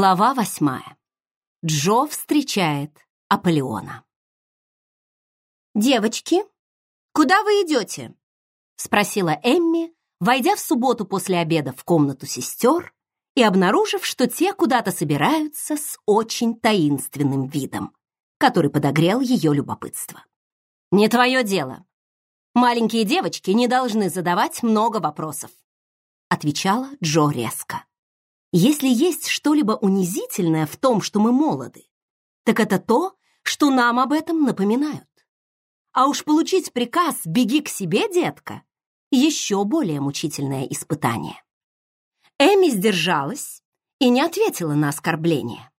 Глава восьмая. Джо встречает Аполеона. «Девочки, куда вы идете?» — спросила Эмми, войдя в субботу после обеда в комнату сестер и обнаружив, что те куда-то собираются с очень таинственным видом, который подогрел ее любопытство. «Не твое дело. Маленькие девочки не должны задавать много вопросов», — отвечала Джо резко. Если есть что-либо унизительное в том, что мы молоды, так это то, что нам об этом напоминают. А уж получить приказ «беги к себе, детка» — еще более мучительное испытание. Эми сдержалась и не ответила на оскорбление,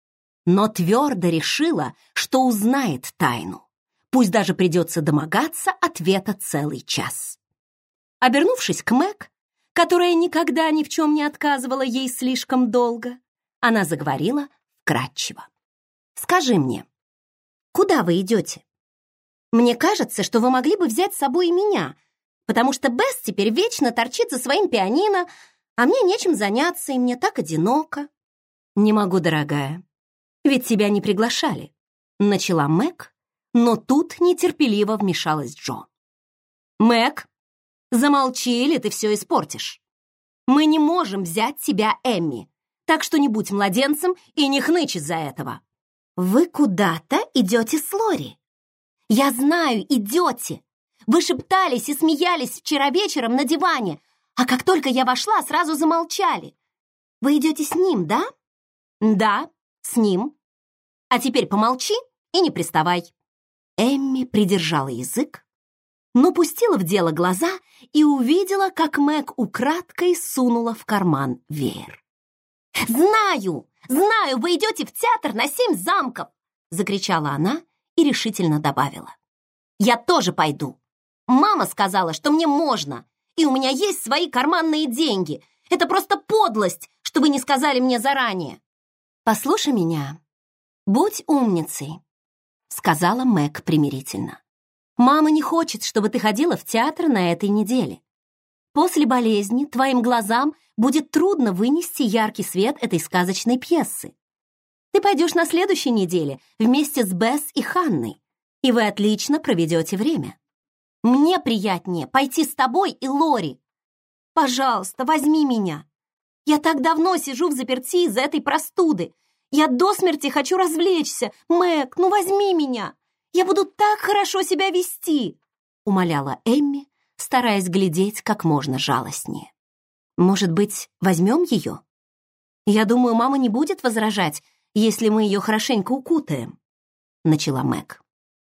но твердо решила, что узнает тайну, пусть даже придется домогаться ответа целый час. Обернувшись к Мэг, которая никогда ни в чем не отказывала ей слишком долго, она заговорила вкратчиво. «Скажи мне, куда вы идете? Мне кажется, что вы могли бы взять с собой и меня, потому что Бесс теперь вечно торчит за своим пианино, а мне нечем заняться, и мне так одиноко». «Не могу, дорогая, ведь тебя не приглашали», — начала Мэг, но тут нетерпеливо вмешалась Джо. «Мэг, Замолчи, или ты все испортишь. Мы не можем взять тебя, Эмми, так что не будь младенцем и не хнычь из-за этого. Вы куда-то идете с Лори. Я знаю, идете. Вы шептались и смеялись вчера вечером на диване, а как только я вошла, сразу замолчали. Вы идете с ним, да? Да, с ним. А теперь помолчи и не приставай. Эмми придержала язык, но пустила в дело глаза и увидела, как Мэг украдкой сунула в карман веер. «Знаю! Знаю, вы идете в театр на семь замков!» закричала она и решительно добавила. «Я тоже пойду. Мама сказала, что мне можно, и у меня есть свои карманные деньги. Это просто подлость, что вы не сказали мне заранее». «Послушай меня. Будь умницей», сказала Мэг примирительно. Мама не хочет, чтобы ты ходила в театр на этой неделе. После болезни твоим глазам будет трудно вынести яркий свет этой сказочной пьесы. Ты пойдешь на следующей неделе вместе с Бесс и Ханной, и вы отлично проведете время. Мне приятнее пойти с тобой и Лори. Пожалуйста, возьми меня. Я так давно сижу в заперти из-за этой простуды. Я до смерти хочу развлечься. Мэг, ну возьми меня. Я буду так хорошо себя вести!» — умоляла Эмми, стараясь глядеть как можно жалостнее. «Может быть, возьмем ее? Я думаю, мама не будет возражать, если мы ее хорошенько укутаем», — начала Мэг.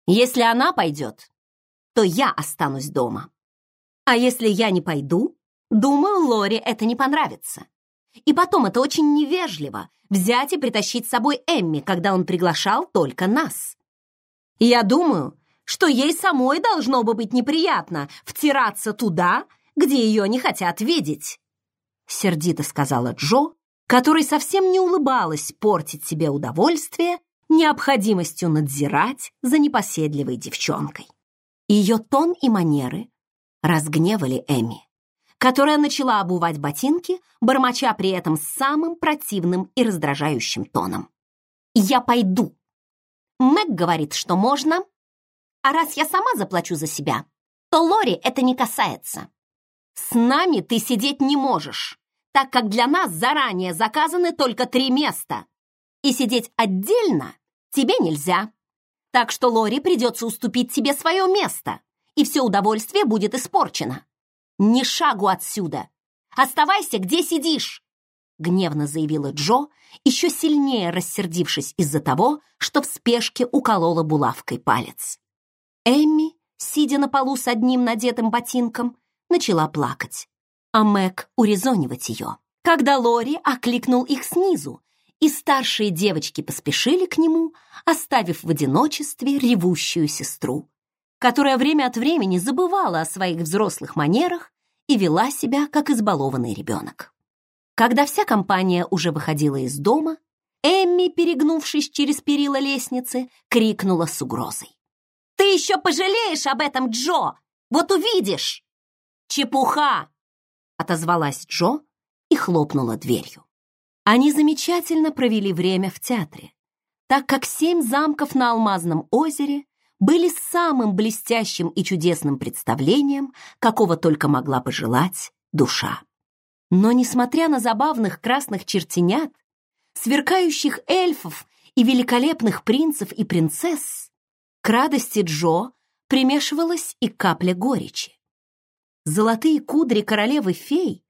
«Если она пойдет, то я останусь дома. А если я не пойду, думаю, Лори это не понравится. И потом это очень невежливо взять и притащить с собой Эмми, когда он приглашал только нас. Я думаю, что ей самой должно бы быть неприятно втираться туда, где ее не хотят видеть. Сердито сказала Джо, которой совсем не улыбалась портить себе удовольствие необходимостью надзирать за непоседливой девчонкой. Ее тон и манеры разгневали Эми, которая начала обувать ботинки, бормоча при этом самым противным и раздражающим тоном. «Я пойду!» Мэг говорит, что можно, а раз я сама заплачу за себя, то Лори это не касается. С нами ты сидеть не можешь, так как для нас заранее заказаны только три места. И сидеть отдельно тебе нельзя. Так что Лори придется уступить тебе свое место, и все удовольствие будет испорчено. Ни шагу отсюда. Оставайся, где сидишь гневно заявила Джо, еще сильнее рассердившись из-за того, что в спешке уколола булавкой палец. Эмми, сидя на полу с одним надетым ботинком, начала плакать, а Мэг урезонивать ее. Когда Лори окликнул их снизу, и старшие девочки поспешили к нему, оставив в одиночестве ревущую сестру, которая время от времени забывала о своих взрослых манерах и вела себя как избалованный ребенок. Когда вся компания уже выходила из дома, Эмми, перегнувшись через перила лестницы, крикнула с угрозой. «Ты еще пожалеешь об этом, Джо! Вот увидишь!» «Чепуха!» — отозвалась Джо и хлопнула дверью. Они замечательно провели время в театре, так как семь замков на Алмазном озере были самым блестящим и чудесным представлением, какого только могла пожелать душа. Но, несмотря на забавных красных чертенят, сверкающих эльфов и великолепных принцев и принцесс, к радости Джо примешивалась и капля горечи. Золотые кудри королевы-фей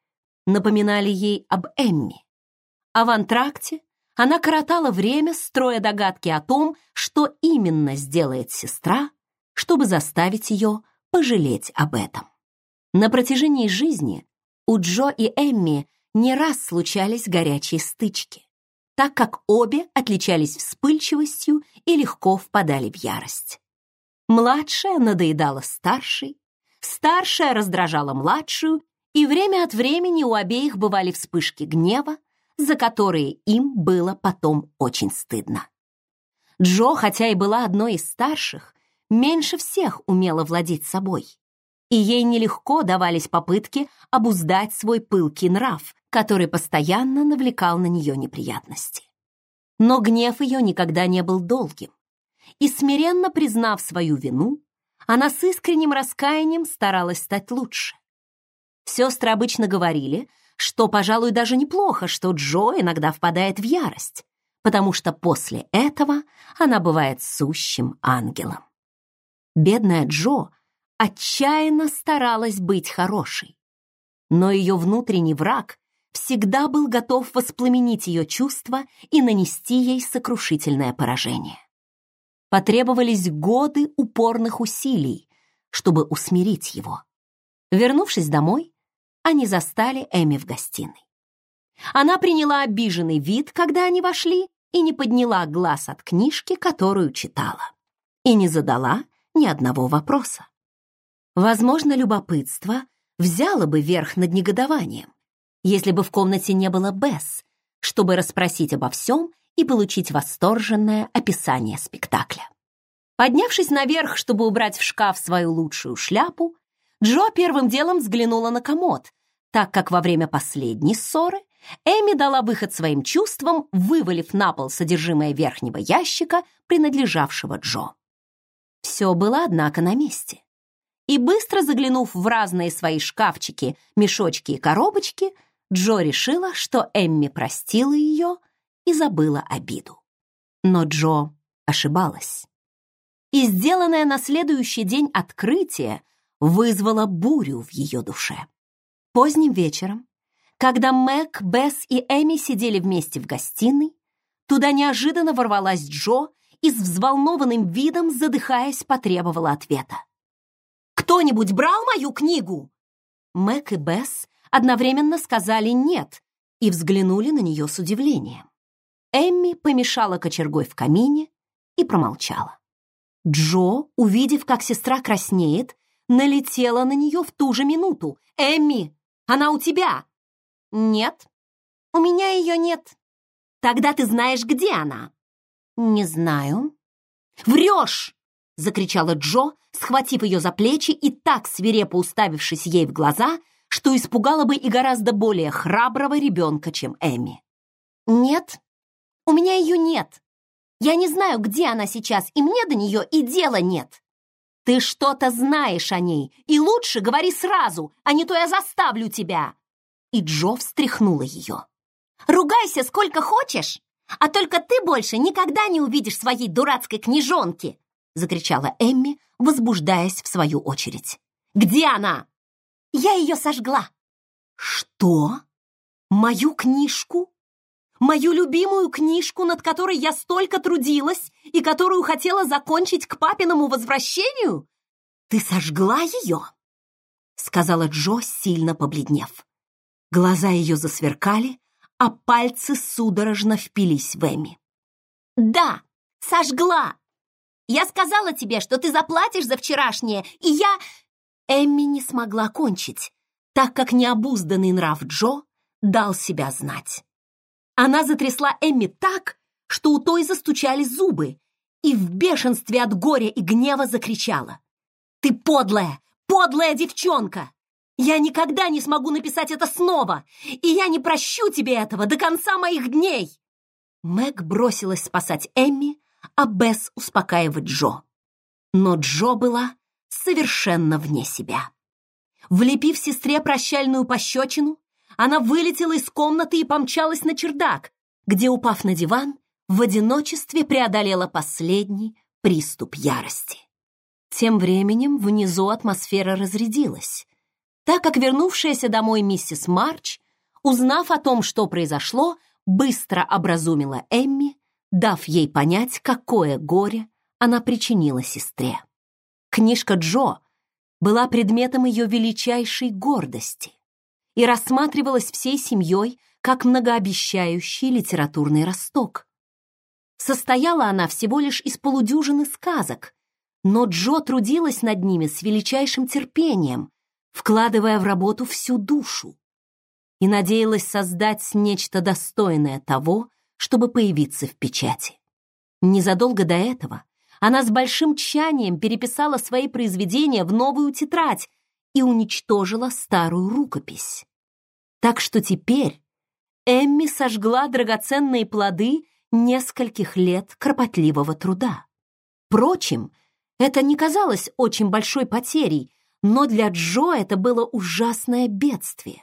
напоминали ей об Эмми, а в антракте она коротала время, строя догадки о том, что именно сделает сестра, чтобы заставить ее пожалеть об этом. На протяжении жизни у Джо и Эмми не раз случались горячие стычки, так как обе отличались вспыльчивостью и легко впадали в ярость. Младшая надоедала старшей, старшая раздражала младшую, и время от времени у обеих бывали вспышки гнева, за которые им было потом очень стыдно. Джо, хотя и была одной из старших, меньше всех умела владеть собой. И ей нелегко давались попытки обуздать свой пылкий нрав, который постоянно навлекал на нее неприятности. Но гнев ее никогда не был долгим. И смиренно признав свою вину, она с искренним раскаянием старалась стать лучше. Сестры обычно говорили, что, пожалуй, даже неплохо, что Джо иногда впадает в ярость, потому что после этого она бывает сущим ангелом. Бедная Джо отчаянно старалась быть хорошей, но ее внутренний враг всегда был готов воспламенить ее чувства и нанести ей сокрушительное поражение. Потребовались годы упорных усилий, чтобы усмирить его. Вернувшись домой, они застали Эми в гостиной. Она приняла обиженный вид, когда они вошли, и не подняла глаз от книжки, которую читала, и не задала ни одного вопроса. Возможно, любопытство взяло бы верх над негодованием, если бы в комнате не было Бесс, чтобы расспросить обо всем и получить восторженное описание спектакля. Поднявшись наверх, чтобы убрать в шкаф свою лучшую шляпу, Джо первым делом взглянула на комод, так как во время последней ссоры Эми дала выход своим чувствам, вывалив на пол содержимое верхнего ящика, принадлежавшего Джо. Все было, однако, на месте. И быстро заглянув в разные свои шкафчики, мешочки и коробочки, Джо решила, что Эмми простила ее и забыла обиду. Но Джо ошибалась. И сделанное на следующий день открытие вызвало бурю в ее душе. Поздним вечером, когда Мэг, Бесс и Эми сидели вместе в гостиной, туда неожиданно ворвалась Джо и с взволнованным видом, задыхаясь, потребовала ответа. «Кто-нибудь брал мою книгу?» Мэг и Бесс одновременно сказали «нет» и взглянули на нее с удивлением. Эмми помешала кочергой в камине и промолчала. Джо, увидев, как сестра краснеет, налетела на нее в ту же минуту. «Эмми, она у тебя!» «Нет, у меня ее нет». «Тогда ты знаешь, где она?» «Не знаю». «Врешь!» — закричала Джо, схватив ее за плечи и так свирепо уставившись ей в глаза, что испугала бы и гораздо более храброго ребенка, чем Эми. «Нет, у меня ее нет. Я не знаю, где она сейчас, и мне до нее и дела нет». Ты что-то знаешь о ней, и лучше говори сразу, а не то я заставлю тебя!» И Джо встряхнула ее. «Ругайся сколько хочешь, а только ты больше никогда не увидишь своей дурацкой книжонки!» Закричала Эмми, возбуждаясь в свою очередь. «Где она?» «Я ее сожгла!» «Что? Мою книжку? Мою любимую книжку, над которой я столько трудилась и которую хотела закончить к папиному возвращению? Ты сожгла ее?» Сказала Джо, сильно побледнев. Глаза ее засверкали, а пальцы судорожно впились в Эми. «Да, сожгла! Я сказала тебе, что ты заплатишь за вчерашнее, и я...» Эмми не смогла кончить, так как необузданный нрав Джо дал себя знать. Она затрясла Эмми так, что у той застучали зубы, и в бешенстве от горя и гнева закричала. «Ты подлая, подлая девчонка! Я никогда не смогу написать это снова, и я не прощу тебе этого до конца моих дней!» Мэг бросилась спасать Эмми, а Бесс успокаивать Джо. Но Джо была совершенно вне себя. Влепив сестре прощальную пощечину, она вылетела из комнаты и помчалась на чердак, где, упав на диван, в одиночестве преодолела последний приступ ярости. Тем временем внизу атмосфера разрядилась, так как вернувшаяся домой миссис Марч, узнав о том, что произошло, быстро образумила Эмми, дав ей понять, какое горе она причинила сестре. Книжка Джо была предметом ее величайшей гордости и рассматривалась всей семьей как многообещающий литературный росток. Состояла она всего лишь из полудюжины сказок, но Джо трудилась над ними с величайшим терпением, вкладывая в работу всю душу, и надеялась создать нечто достойное того, чтобы появиться в печати. Незадолго до этого она с большим тщанием переписала свои произведения в новую тетрадь и уничтожила старую рукопись. Так что теперь Эмми сожгла драгоценные плоды нескольких лет кропотливого труда. Впрочем, это не казалось очень большой потерей, но для Джо это было ужасное бедствие.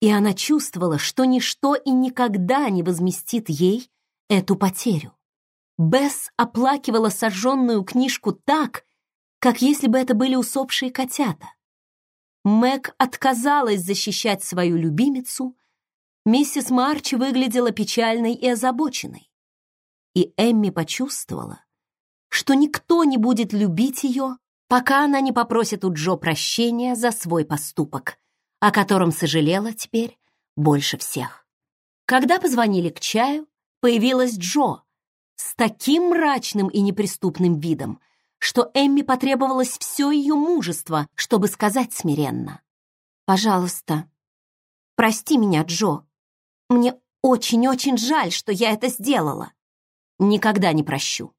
И она чувствовала, что ничто и никогда не возместит ей эту потерю. Бесс оплакивала сожженную книжку так, как если бы это были усопшие котята. Мэг отказалась защищать свою любимицу. Миссис Марч выглядела печальной и озабоченной. И Эмми почувствовала, что никто не будет любить ее, пока она не попросит у Джо прощения за свой поступок, о котором сожалела теперь больше всех. Когда позвонили к чаю, появилась Джо, с таким мрачным и неприступным видом, что Эмми потребовалось все ее мужество, чтобы сказать смиренно. «Пожалуйста, прости меня, Джо. Мне очень-очень жаль, что я это сделала. Никогда не прощу».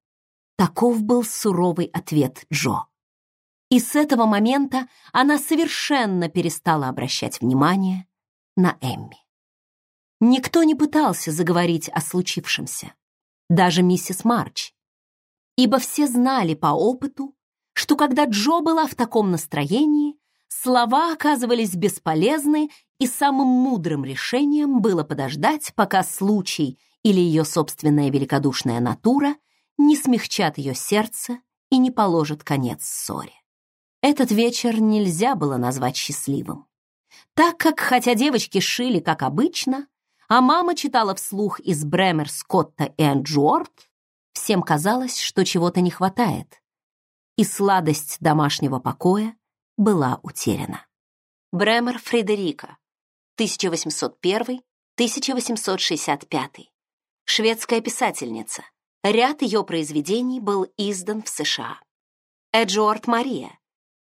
Таков был суровый ответ Джо. И с этого момента она совершенно перестала обращать внимание на Эмми. Никто не пытался заговорить о случившемся даже миссис Марч, ибо все знали по опыту, что когда Джо была в таком настроении, слова оказывались бесполезны, и самым мудрым решением было подождать, пока случай или ее собственная великодушная натура не смягчат ее сердце и не положат конец ссоре. Этот вечер нельзя было назвать счастливым, так как, хотя девочки шили, как обычно, а мама читала вслух из Бремер, Скотта и Энджуорт, всем казалось, что чего-то не хватает, и сладость домашнего покоя была утеряна. Бремер Фредерика, 1801-1865. Шведская писательница. Ряд ее произведений был издан в США. Эджуорт Мария,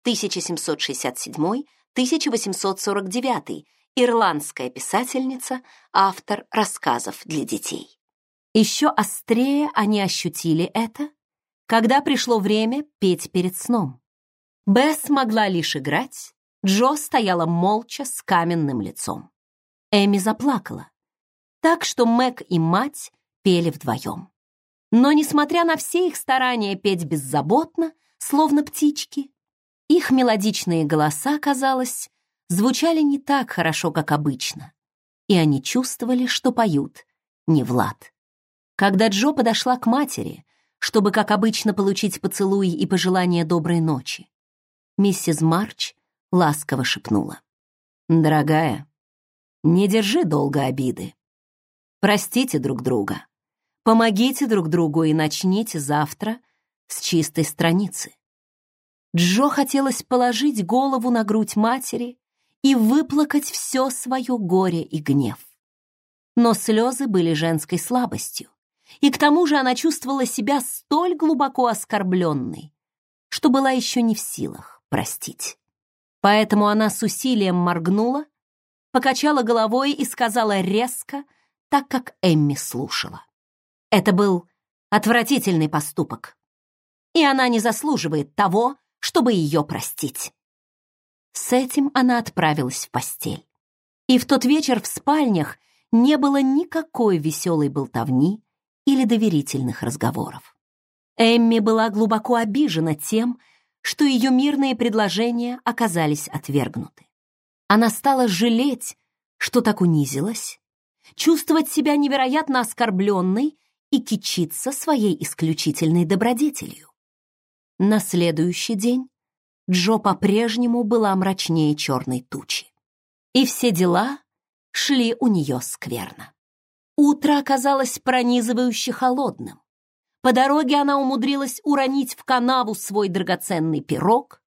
1767-1849, ирландская писательница, автор рассказов для детей. Еще острее они ощутили это, когда пришло время петь перед сном. Бесс могла лишь играть, Джо стояла молча с каменным лицом. Эми заплакала, так что Мэг и мать пели вдвоем. Но, несмотря на все их старания петь беззаботно, словно птички, их мелодичные голоса, казалось, звучали не так хорошо, как обычно, и они чувствовали, что поют не Влад. Когда Джо подошла к матери, чтобы, как обычно, получить поцелуй и пожелание доброй ночи, миссис Марч ласково шепнула. «Дорогая, не держи долго обиды. Простите друг друга. Помогите друг другу и начните завтра с чистой страницы». Джо хотелось положить голову на грудь матери и выплакать все свое горе и гнев. Но слезы были женской слабостью, и к тому же она чувствовала себя столь глубоко оскорбленной, что была еще не в силах простить. Поэтому она с усилием моргнула, покачала головой и сказала резко, так как Эмми слушала. Это был отвратительный поступок, и она не заслуживает того, чтобы ее простить. С этим она отправилась в постель. И в тот вечер в спальнях не было никакой веселой болтовни или доверительных разговоров. Эмми была глубоко обижена тем, что ее мирные предложения оказались отвергнуты. Она стала жалеть, что так унизилась, чувствовать себя невероятно оскорбленной и кичиться своей исключительной добродетелью. На следующий день Джо по-прежнему была мрачнее черной тучи. И все дела шли у нее скверно. Утро оказалось пронизывающе холодным. По дороге она умудрилась уронить в канаву свой драгоценный пирог.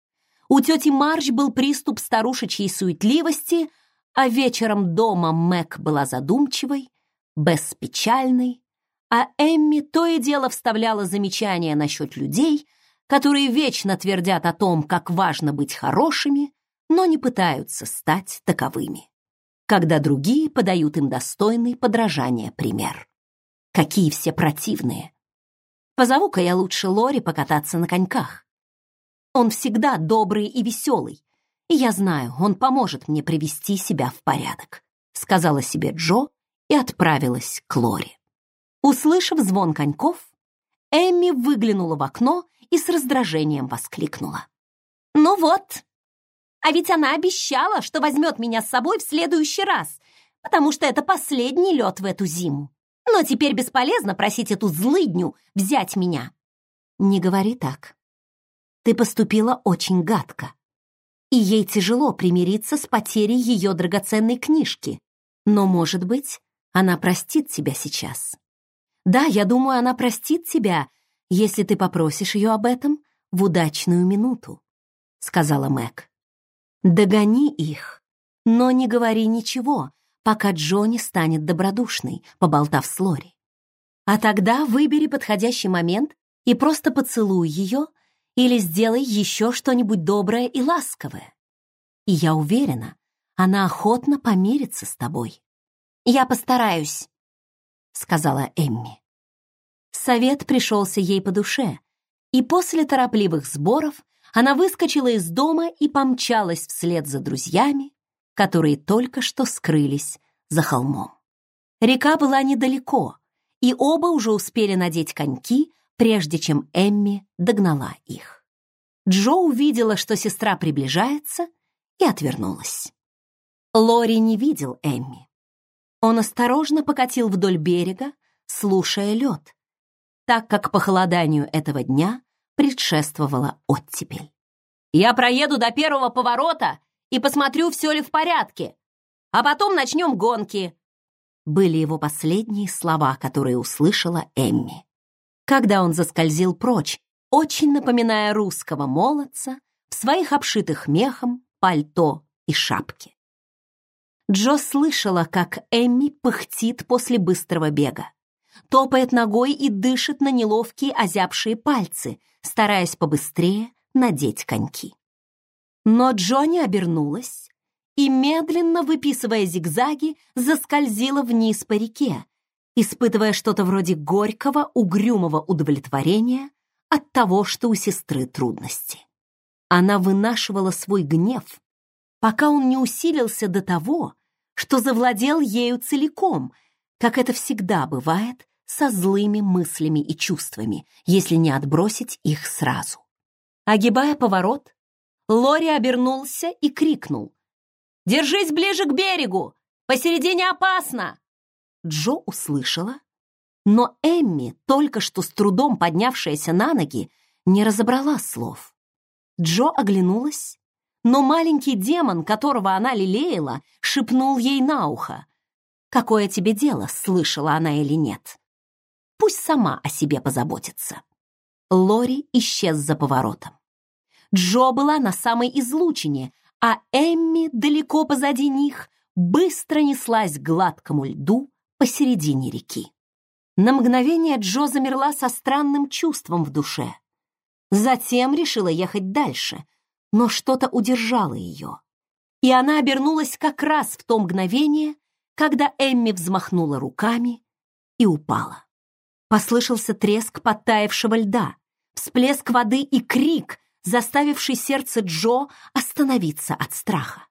У тети Марч был приступ старушечьей суетливости, а вечером дома Мэг была задумчивой, беспечальной, а Эмми то и дело вставляла замечания насчет людей, которые вечно твердят о том, как важно быть хорошими, но не пытаются стать таковыми, когда другие подают им достойный подражания пример. Какие все противные! Позову-ка я лучше Лори покататься на коньках. Он всегда добрый и веселый, и я знаю, он поможет мне привести себя в порядок», сказала себе Джо и отправилась к Лори. Услышав звон коньков, Эмми выглянула в окно и с раздражением воскликнула. «Ну вот, а ведь она обещала, что возьмет меня с собой в следующий раз, потому что это последний лед в эту зиму. Но теперь бесполезно просить эту злыдню взять меня. Не говори так. Ты поступила очень гадко. И ей тяжело примириться с потерей ее драгоценной книжки. Но, может быть, она простит тебя сейчас. Да, я думаю, она простит тебя, если ты попросишь ее об этом в удачную минуту, сказала Мэг. Догони их, но не говори ничего, пока Джонни станет добродушной, поболтав с Лори. А тогда выбери подходящий момент и просто поцелуй ее или сделай еще что-нибудь доброе и ласковое. И я уверена, она охотно помирится с тобой. Я постараюсь, сказала Эмми. Совет пришелся ей по душе, и после торопливых сборов она выскочила из дома и помчалась вслед за друзьями, которые только что скрылись за холмом. Река была недалеко, и оба уже успели надеть коньки, прежде чем Эмми догнала их. Джо увидела, что сестра приближается, и отвернулась. Лори не видел Эмми. Он осторожно покатил вдоль берега, слушая лед, так как похолоданию этого дня предшествовала оттепель. «Я проеду до первого поворота и посмотрю, все ли в порядке, а потом начнем гонки», были его последние слова, которые услышала Эмми. Когда он заскользил прочь, очень напоминая русского молодца в своих обшитых мехом пальто и шапке. Джо слышала, как Эмми пыхтит после быстрого бега, топает ногой и дышит на неловкие озябшие пальцы, стараясь побыстрее надеть коньки. Но Джонни обернулась и, медленно выписывая зигзаги, заскользила вниз по реке, испытывая что-то вроде горького, угрюмого удовлетворения от того, что у сестры трудности. Она вынашивала свой гнев, пока он не усилился до того, что завладел ею целиком, как это всегда бывает со злыми мыслями и чувствами, если не отбросить их сразу. Огибая поворот, Лори обернулся и крикнул. «Держись ближе к берегу! Посередине опасно!» Джо услышала, но Эмми, только что с трудом поднявшаяся на ноги, не разобрала слов. Джо оглянулась, но маленький демон, которого она лелеяла, шепнул ей на ухо. «Какое тебе дело, слышала она или нет? Пусть сама о себе позаботится». Лори исчез за поворотом. Джо была на самой излучине, а Эмми далеко позади них быстро неслась к гладкому льду посередине реки. На мгновение Джо замерла со странным чувством в душе. Затем решила ехать дальше, но что-то удержало ее. И она обернулась как раз в то мгновение, когда Эмми взмахнула руками и упала. Послышался треск подтаявшего льда, всплеск воды и крик, заставивший сердце Джо остановиться от страха.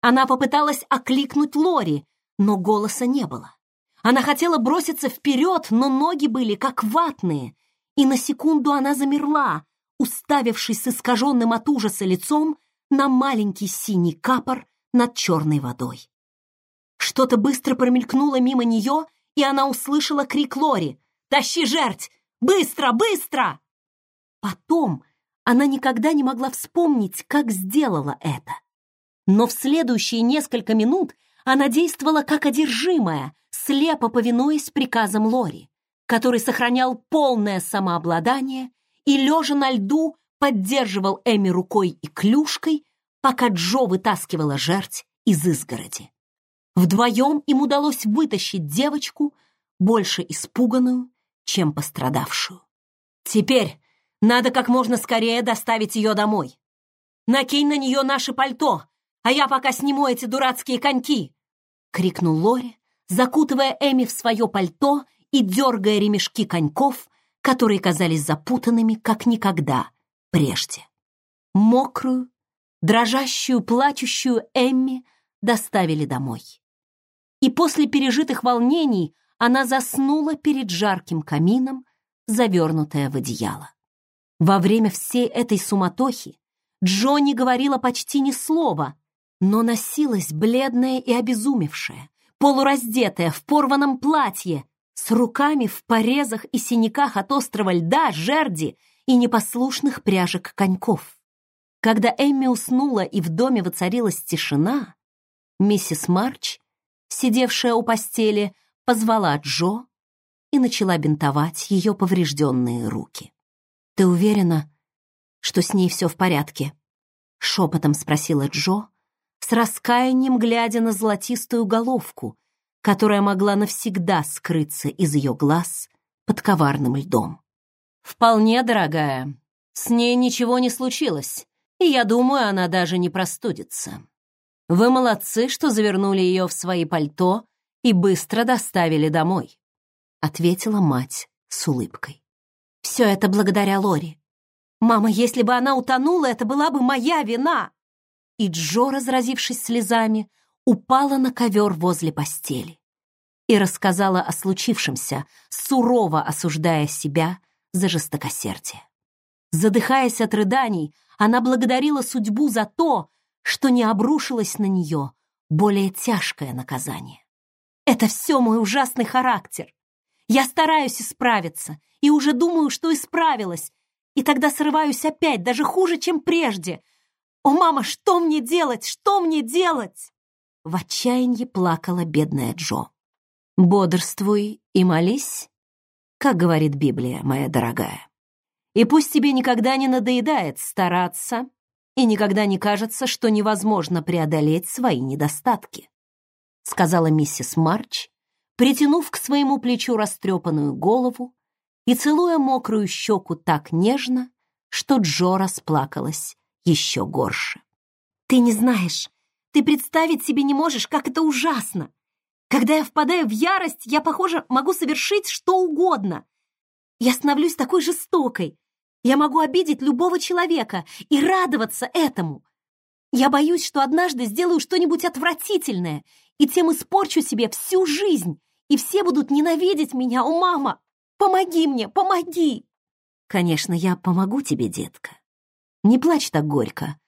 Она попыталась окликнуть Лори, но голоса не было. Она хотела броситься вперед, но ноги были как ватные, и на секунду она замерла, уставившись с искаженным от ужаса лицом на маленький синий капор над черной водой. Что-то быстро промелькнуло мимо нее, и она услышала крик Лори. «Тащи жерть! Быстро, быстро!» Потом она никогда не могла вспомнить, как сделала это. Но в следующие несколько минут она действовала как одержимая, слепо повинуясь приказам Лори, который сохранял полное самообладание и, лежа на льду, поддерживал Эми рукой и клюшкой, пока Джо вытаскивала жерть из изгороди. Вдвоем им удалось вытащить девочку, больше испуганную, чем пострадавшую. «Теперь надо как можно скорее доставить ее домой. Накинь на нее наше пальто, а я пока сниму эти дурацкие коньки!» — крикнул Лори, закутывая Эми в свое пальто и дергая ремешки коньков, которые казались запутанными, как никогда прежде. Мокрую, дрожащую, плачущую Эмми доставили домой. И после пережитых волнений она заснула перед жарким камином, завернутая в одеяло. Во время всей этой суматохи Джонни говорила почти ни слова, но носилась бледная и обезумевшая, полураздетая в порванном платье, с руками в порезах и синяках от острого льда, жерди и непослушных пряжек коньков. Когда Эмми уснула и в доме воцарилась тишина, миссис Марч, сидевшая у постели, позвала Джо и начала бинтовать ее поврежденные руки. «Ты уверена, что с ней все в порядке?» — шепотом спросила Джо, с раскаянием глядя на золотистую головку, которая могла навсегда скрыться из ее глаз под коварным льдом. «Вполне, дорогая. С ней ничего не случилось, и я думаю, она даже не простудится. Вы молодцы, что завернули ее в свои пальто и быстро доставили домой», — ответила мать с улыбкой. «Все это благодаря Лори. Мама, если бы она утонула, это была бы моя вина!» И Джо, разразившись слезами, упала на ковер возле постели и рассказала о случившемся, сурово осуждая себя за жестокосердие. Задыхаясь от рыданий, она благодарила судьбу за то, что не обрушилось на нее более тяжкое наказание. «Это все мой ужасный характер. Я стараюсь исправиться и уже думаю, что исправилась, и тогда срываюсь опять, даже хуже, чем прежде. О, мама, что мне делать? Что мне делать?» В отчаянии плакала бедная Джо. «Бодрствуй и молись», как говорит Библия, моя дорогая. И пусть тебе никогда не надоедает стараться и никогда не кажется, что невозможно преодолеть свои недостатки, сказала миссис Марч, притянув к своему плечу растрепанную голову и целуя мокрую щеку так нежно, что Джо расплакалась еще горше. «Ты не знаешь, ты представить себе не можешь, как это ужасно! Когда я впадаю в ярость, я, похоже, могу совершить что угодно. Я становлюсь такой жестокой. Я могу обидеть любого человека и радоваться этому. Я боюсь, что однажды сделаю что-нибудь отвратительное и тем испорчу себе всю жизнь, и все будут ненавидеть меня. О, мама, помоги мне, помоги!» «Конечно, я помогу тебе, детка. Не плачь так горько,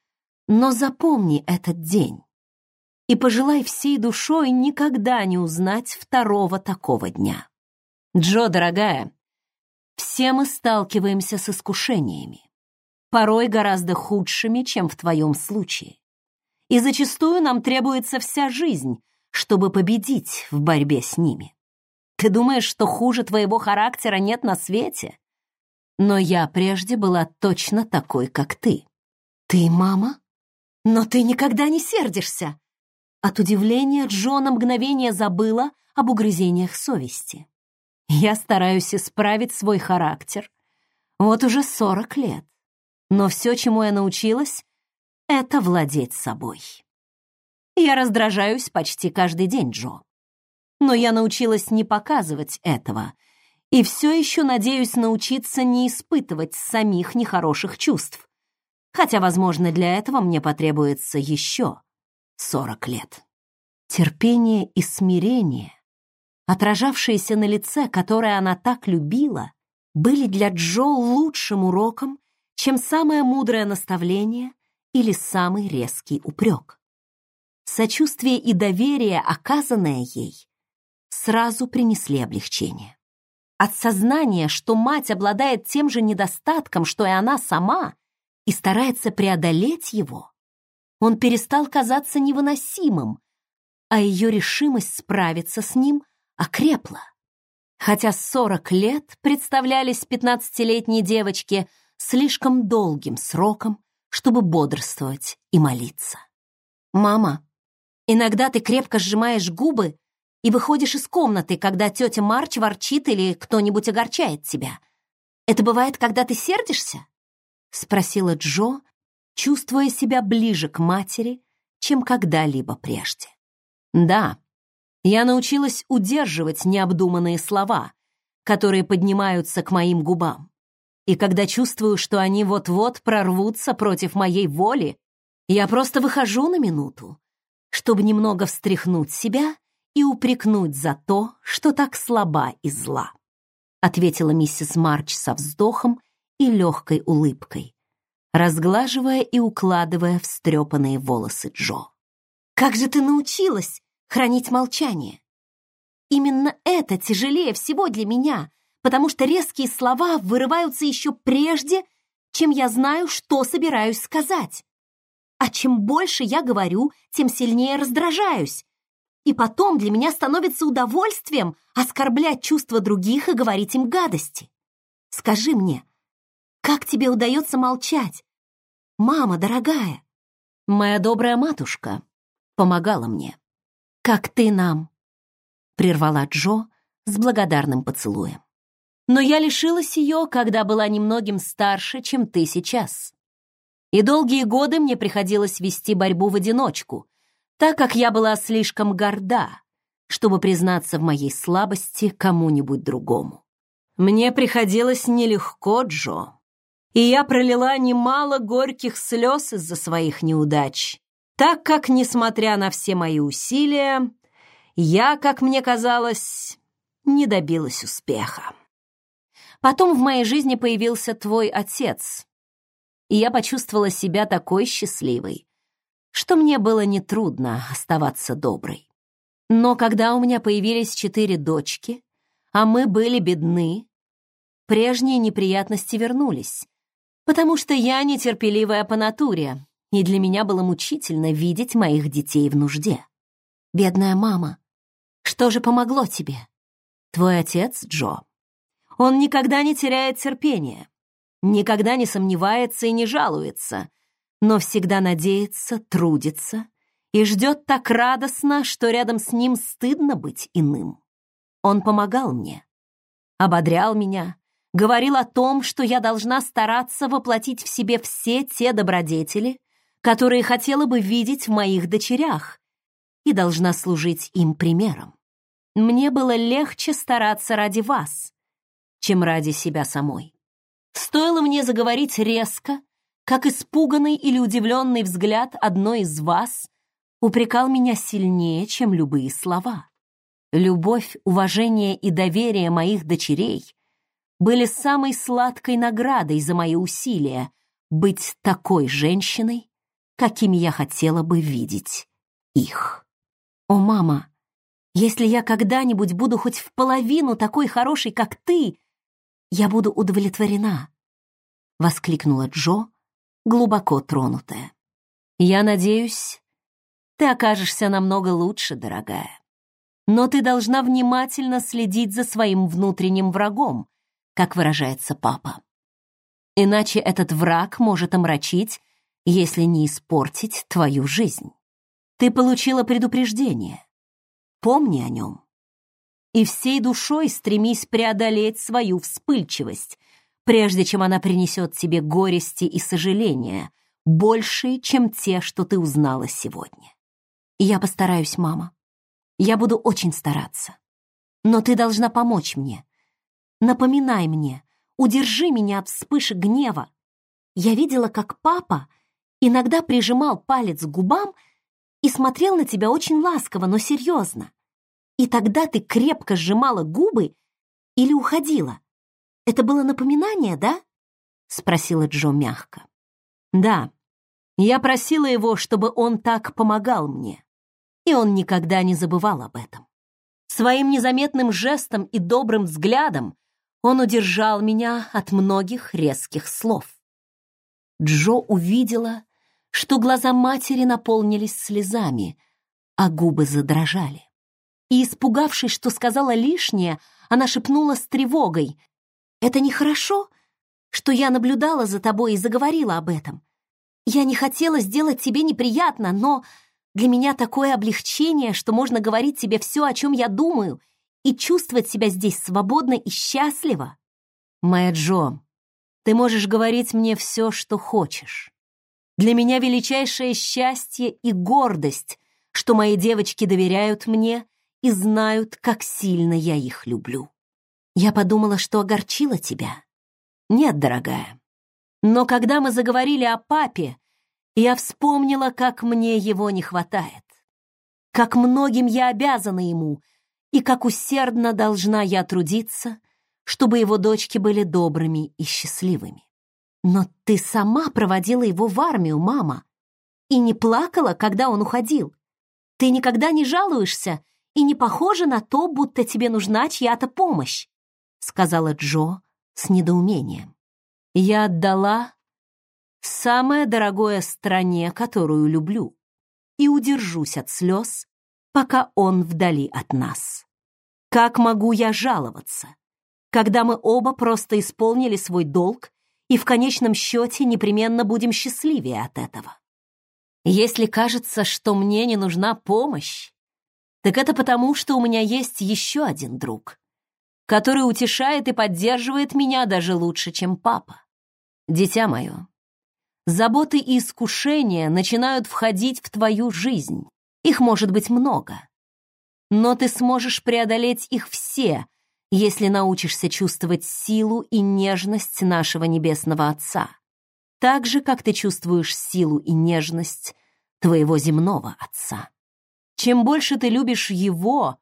но запомни этот день и пожелай всей душой никогда не узнать второго такого дня. Джо, дорогая, все мы сталкиваемся с искушениями, порой гораздо худшими, чем в твоем случае. И зачастую нам требуется вся жизнь, чтобы победить в борьбе с ними. Ты думаешь, что хуже твоего характера нет на свете? Но я прежде была точно такой, как ты. Ты мама? Но ты никогда не сердишься. От удивления Джо на мгновение забыла об угрызениях совести. Я стараюсь исправить свой характер. Вот уже сорок лет. Но все, чему я научилась, это владеть собой. Я раздражаюсь почти каждый день, Джо. Но я научилась не показывать этого и все еще надеюсь научиться не испытывать самих нехороших чувств, Хотя, возможно, для этого мне потребуется еще сорок лет. Терпение и смирение, отражавшиеся на лице, которое она так любила, были для Джо лучшим уроком, чем самое мудрое наставление или самый резкий упрек. Сочувствие и доверие, оказанное ей, сразу принесли облегчение. От сознания, что мать обладает тем же недостатком, что и она сама, и старается преодолеть его, он перестал казаться невыносимым, а ее решимость справиться с ним окрепла. Хотя сорок лет представлялись пятнадцатилетней девочке слишком долгим сроком, чтобы бодрствовать и молиться. «Мама, иногда ты крепко сжимаешь губы и выходишь из комнаты, когда тетя Марч ворчит или кто-нибудь огорчает тебя. Это бывает, когда ты сердишься?» — спросила Джо, чувствуя себя ближе к матери, чем когда-либо прежде. «Да, я научилась удерживать необдуманные слова, которые поднимаются к моим губам. И когда чувствую, что они вот-вот прорвутся против моей воли, я просто выхожу на минуту, чтобы немного встряхнуть себя и упрекнуть за то, что так слаба и зла», ответила миссис Марч со вздохом и легкой улыбкой, разглаживая и укладывая встрепанные волосы Джо. «Как же ты научилась хранить молчание? Именно это тяжелее всего для меня, потому что резкие слова вырываются еще прежде, чем я знаю, что собираюсь сказать. А чем больше я говорю, тем сильнее раздражаюсь, и потом для меня становится удовольствием оскорблять чувства других и говорить им гадости. Скажи мне, как тебе удается молчать? Мама, дорогая, моя добрая матушка помогала мне. Как ты нам, прервала Джо с благодарным поцелуем. Но я лишилась ее, когда была немногим старше, чем ты сейчас. И долгие годы мне приходилось вести борьбу в одиночку, так как я была слишком горда, чтобы признаться в моей слабости кому-нибудь другому. Мне приходилось нелегко, Джо, и я пролила немало горьких слез из-за своих неудач, так как, несмотря на все мои усилия, я, как мне казалось, не добилась успеха. Потом в моей жизни появился твой отец, и я почувствовала себя такой счастливой, что мне было нетрудно оставаться доброй. Но когда у меня появились четыре дочки, а мы были бедны, прежние неприятности вернулись, потому что я нетерпеливая по натуре, и для меня было мучительно видеть моих детей в нужде. Бедная мама, что же помогло тебе? Твой отец, Джо. Он никогда не теряет терпения, никогда не сомневается и не жалуется, но всегда надеется, трудится и ждет так радостно, что рядом с ним стыдно быть иным. Он помогал мне, ободрял меня, говорил о том, что я должна стараться воплотить в себе все те добродетели, которые хотела бы видеть в моих дочерях, и должна служить им примером. Мне было легче стараться ради вас, чем ради себя самой. Стоило мне заговорить резко, как испуганный или удивленный взгляд одной из вас упрекал меня сильнее, чем любые слова. Любовь, уважение и доверие моих дочерей были самой сладкой наградой за мои усилия быть такой женщиной, какими я хотела бы видеть их. О, мама, если я когда-нибудь буду хоть в половину такой хорошей, как ты, я буду удовлетворена, — воскликнула Джо, глубоко тронутая. «Я надеюсь, ты окажешься намного лучше, дорогая. Но ты должна внимательно следить за своим внутренним врагом, как выражается папа. Иначе этот враг может омрачить, если не испортить твою жизнь. Ты получила предупреждение. Помни о нем. И всей душой стремись преодолеть свою вспыльчивость, прежде чем она принесет тебе горести и сожаления, большие, чем те, что ты узнала сегодня. я постараюсь, мама. Я буду очень стараться. Но ты должна помочь мне. Напоминай мне, удержи меня от вспышек гнева. я видела, как папа иногда прижимал палец к губам и смотрел на тебя очень ласково, но серьезно. И тогда ты крепко сжимала губы или уходила. Это было напоминание, да? Спросила Джо мягко. Да, я просила его, чтобы он так помогал мне. И он никогда не забывал об этом. Своим незаметным жестом и добрым взглядом он удержал меня от многих резких слов. Джо увидела, что глаза матери наполнились слезами, а губы задрожали. И, испугавшись, что сказала лишнее, она шепнула с тревогой. «Это нехорошо, что я наблюдала за тобой и заговорила об этом. Я не хотела сделать тебе неприятно, но для меня такое облегчение, что можно говорить тебе все, о чем я думаю, и чувствовать себя здесь свободно и счастливо. Моя Джо, ты можешь говорить мне все, что хочешь. Для меня величайшее счастье и гордость, что мои девочки доверяют мне и знают, как сильно я их люблю. Я подумала, что огорчила тебя. Нет, дорогая. Но когда мы заговорили о папе, я вспомнила, как мне его не хватает. Как многим я обязана ему, и как усердно должна я трудиться, чтобы его дочки были добрыми и счастливыми. Но ты сама проводила его в армию, мама, и не плакала, когда он уходил. Ты никогда не жалуешься и не похожа на то, будто тебе нужна чья-то помощь», сказала Джо с недоумением. «Я отдала самое дорогое стране, которую люблю, и удержусь от слез, пока он вдали от нас. Как могу я жаловаться, когда мы оба просто исполнили свой долг и в конечном счете непременно будем счастливее от этого? Если кажется, что мне не нужна помощь, так это потому, что у меня есть еще один друг, который утешает и поддерживает меня даже лучше, чем папа. Дитя мое, заботы и искушения начинают входить в твою жизнь. Их может быть много. Но ты сможешь преодолеть их все, если научишься чувствовать силу и нежность нашего Небесного Отца, так же, как ты чувствуешь силу и нежность твоего земного Отца. Чем больше ты любишь Его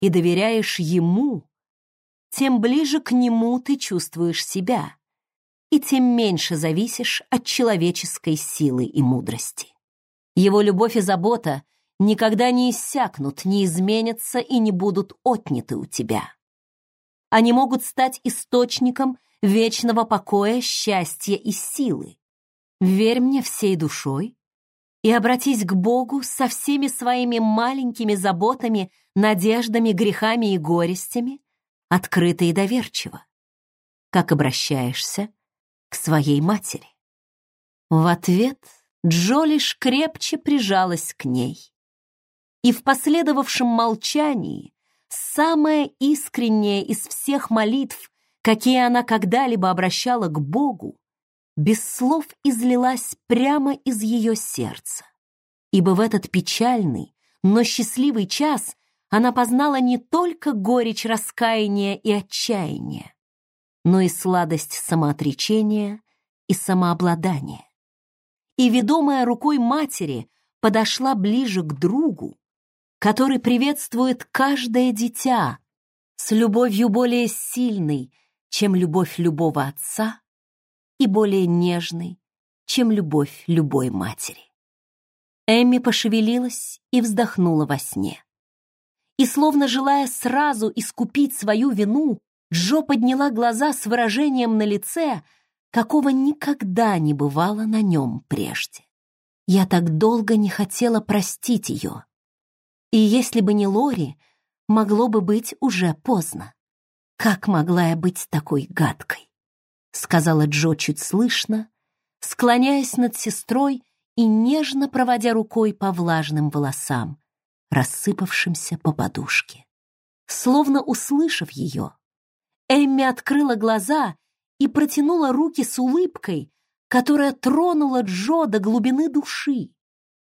и доверяешь Ему, тем ближе к Нему ты чувствуешь себя, и тем меньше зависишь от человеческой силы и мудрости. Его любовь и забота никогда не иссякнут, не изменятся и не будут отняты у тебя. Они могут стать источником вечного покоя, счастья и силы. Верь мне всей душой и обратись к Богу со всеми своими маленькими заботами, надеждами, грехами и горестями, открыто и доверчиво, как обращаешься к своей матери. В ответ Джо лишь крепче прижалась к ней. И в последовавшем молчании самая искренняя из всех молитв, какие она когда-либо обращала к Богу, без слов излилась прямо из ее сердца. Ибо в этот печальный, но счастливый час она познала не только горечь раскаяния и отчаяния, но и сладость самоотречения и самообладания. И, ведомая рукой матери, подошла ближе к другу, который приветствует каждое дитя с любовью более сильной, чем любовь любого отца, и более нежной, чем любовь любой матери. Эмми пошевелилась и вздохнула во сне. И, словно желая сразу искупить свою вину, Джо подняла глаза с выражением на лице, какого никогда не бывало на нем прежде. Я так долго не хотела простить ее. И если бы не Лори, могло бы быть уже поздно. Как могла я быть такой гадкой? Сказала Джо чуть слышно, склоняясь над сестрой и нежно проводя рукой по влажным волосам, рассыпавшимся по подушке. Словно услышав ее, Эмми открыла глаза и протянула руки с улыбкой, которая тронула Джо до глубины души.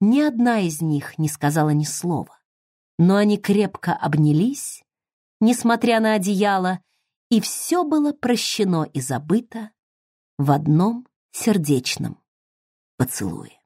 Ни одна из них не сказала ни слова, но они крепко обнялись, несмотря на одеяло, и все было прощено и забыто в одном сердечном поцелуе.